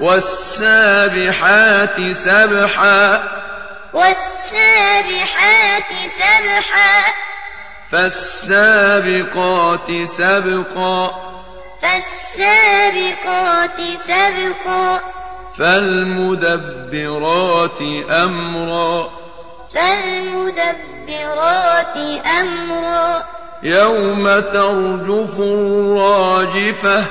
والسابحات سبحا. والسابحات سبحا. فالسابقات سبقا. فالسابقات سبقا. فالمدبرات أمرا. فالمدبرات أمرا. يوم ترجف الراجفة.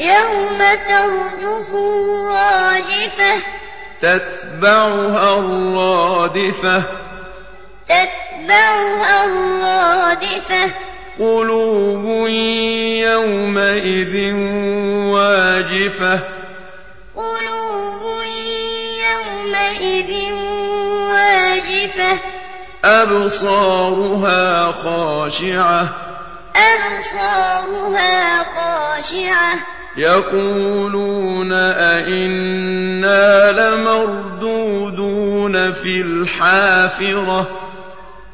يوم ترجف الراجفة تتبعها الرادفة. تتبعها الرادفة. قلوب يومئذ واجفة. قلوب يومئذ واجفة. أبصارها خاشعة. أبصارها خاشعة. يقولون أئنا لمردودون في الحافرة.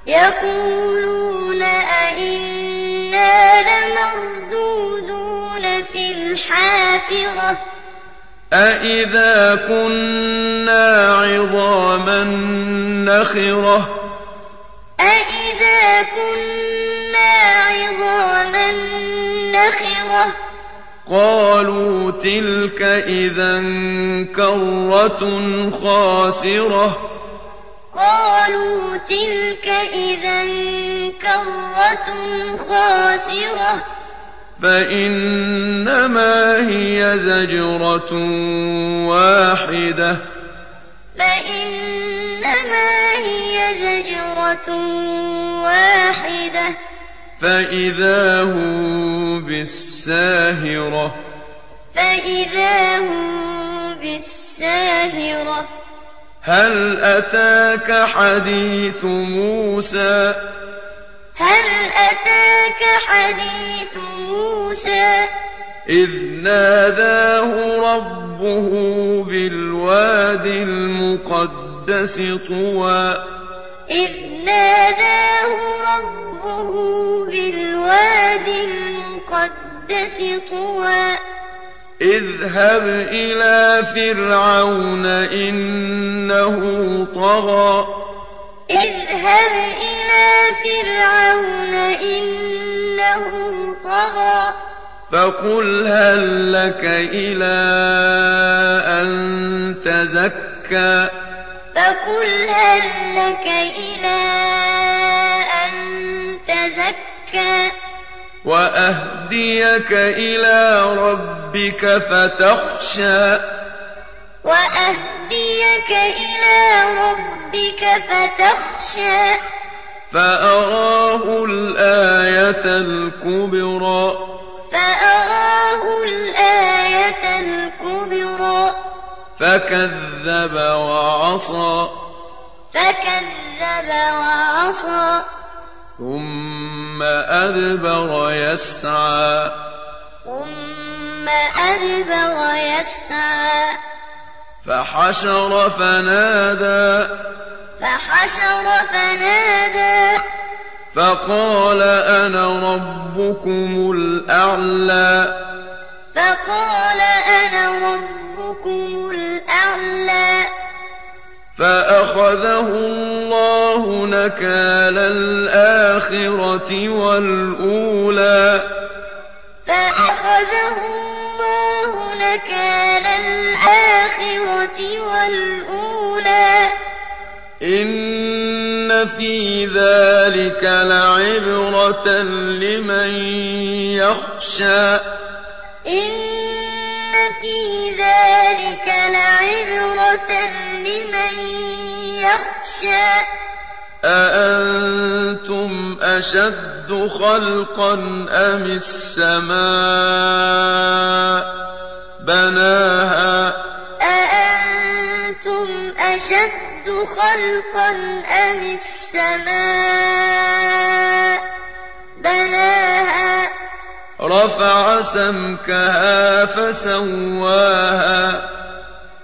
يقولون أئنا لمردودون في الحافرة. أئذا كنا عظاما نخرة. أئذا كنا عظاما نخرة. قالوا تلك إذا كرة خاسرة. قالوا تلك إذا كرة خاسرة. فإنما هي زجرة واحدة. فإنما هي زجرة واحدة. فإذا هم بالساهرة فإذا هم بالساهرة هل أتاك حديث موسى؟ هل أتاك حديث موسى؟ إذ ناداه ربه بالواد المقدس طوى إذ ناداه ربه بالواد المقدس طوى. اذهب إلى فرعون إنه طغى. اذهب إلى فرعون إنه طغى. فقل هل لك إلى أن تزكى؟ فقل هل لك إلى أن تزكى؟ وأهديك إلى ربك فتخشى. وأهديك إلى ربك فتخشى. فأراه الآية الكبرى. فكذب وعصى. فكذب وعصى. ثم أدبر يسعى. ثم أدبر يسعى. فحشر فنادى. فحشر فنادى. فقال أنا ربكم الأعلى. فقال أنا ربكم فأخذه الله نكال الآخرة والأولى. فأخذه الله نكال الآخرة والأولى. إن في ذلك لعبرة لمن يخشى. إن في ذلك لعبرة لمن يخشى. أأنتم أشد خلقا أم السماء بناها؟ أأنتم أشد خلقا أم السماء بناها رفع سمكها فسواها.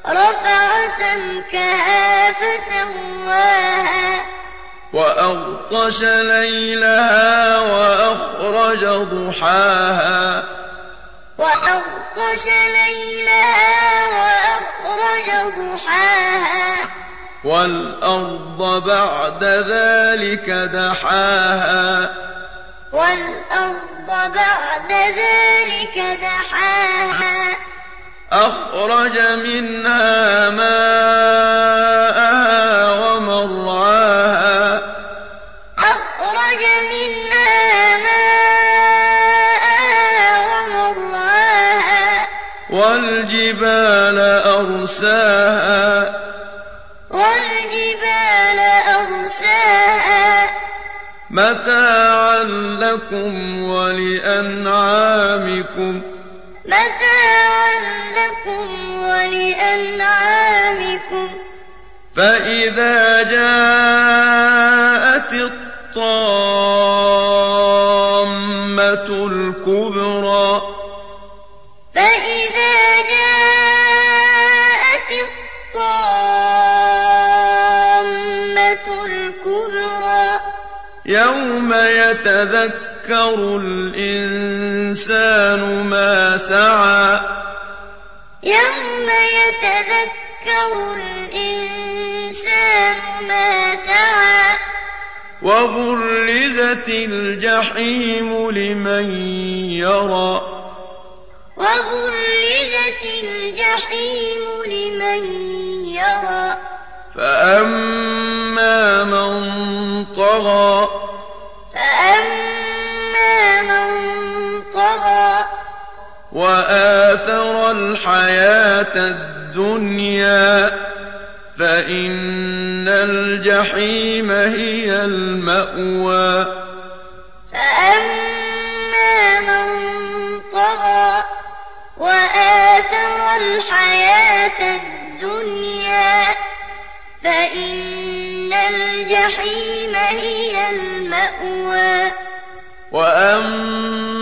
رفع سمكها فسواها. وأغطش ليلها وأخرج ضحاها. وأغطش ليلها وأخرج ضحاها. والأرض بعد ذلك دحاها. والأرض بعد ذلك دحاها. أخرج منها ماءها ومرعاها. أخرج منها ماءها ومرعاها. والجبال أرساها. والجبال أرساها. متاعا لكم ولأنعامكم. متاعا لكم ولأنعامكم. فإذا جاءت يتذكر الإنسان ما سعى. يوم يتذكر الإنسان ما سعى. وبرزت الجحيم لمن يرى. وبرزت الجحيم لمن يرى. فأما من طغى وآثر الحياة الدنيا فإن الجحيم هي المأوى. فأما من طغى وآثر الحياة الدنيا فإن الجحيم هي المأوى. وأما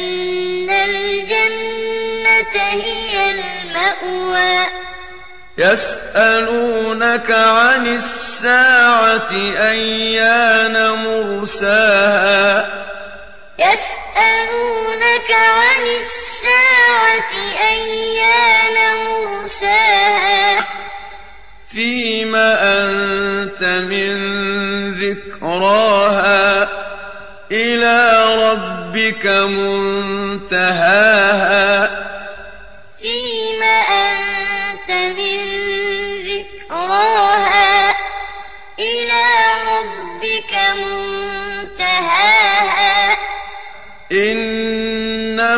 الجنة هي المأوى. يسألونك عن الساعة أيان مرساها. يسألونك عن الساعة أيان مرساها. فيما أنت من ذكراها. إلى ربك منتهاها. ذكراها إلى ربك منتهاها. إنما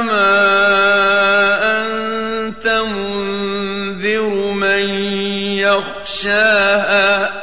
أنت منذر من يخشاها.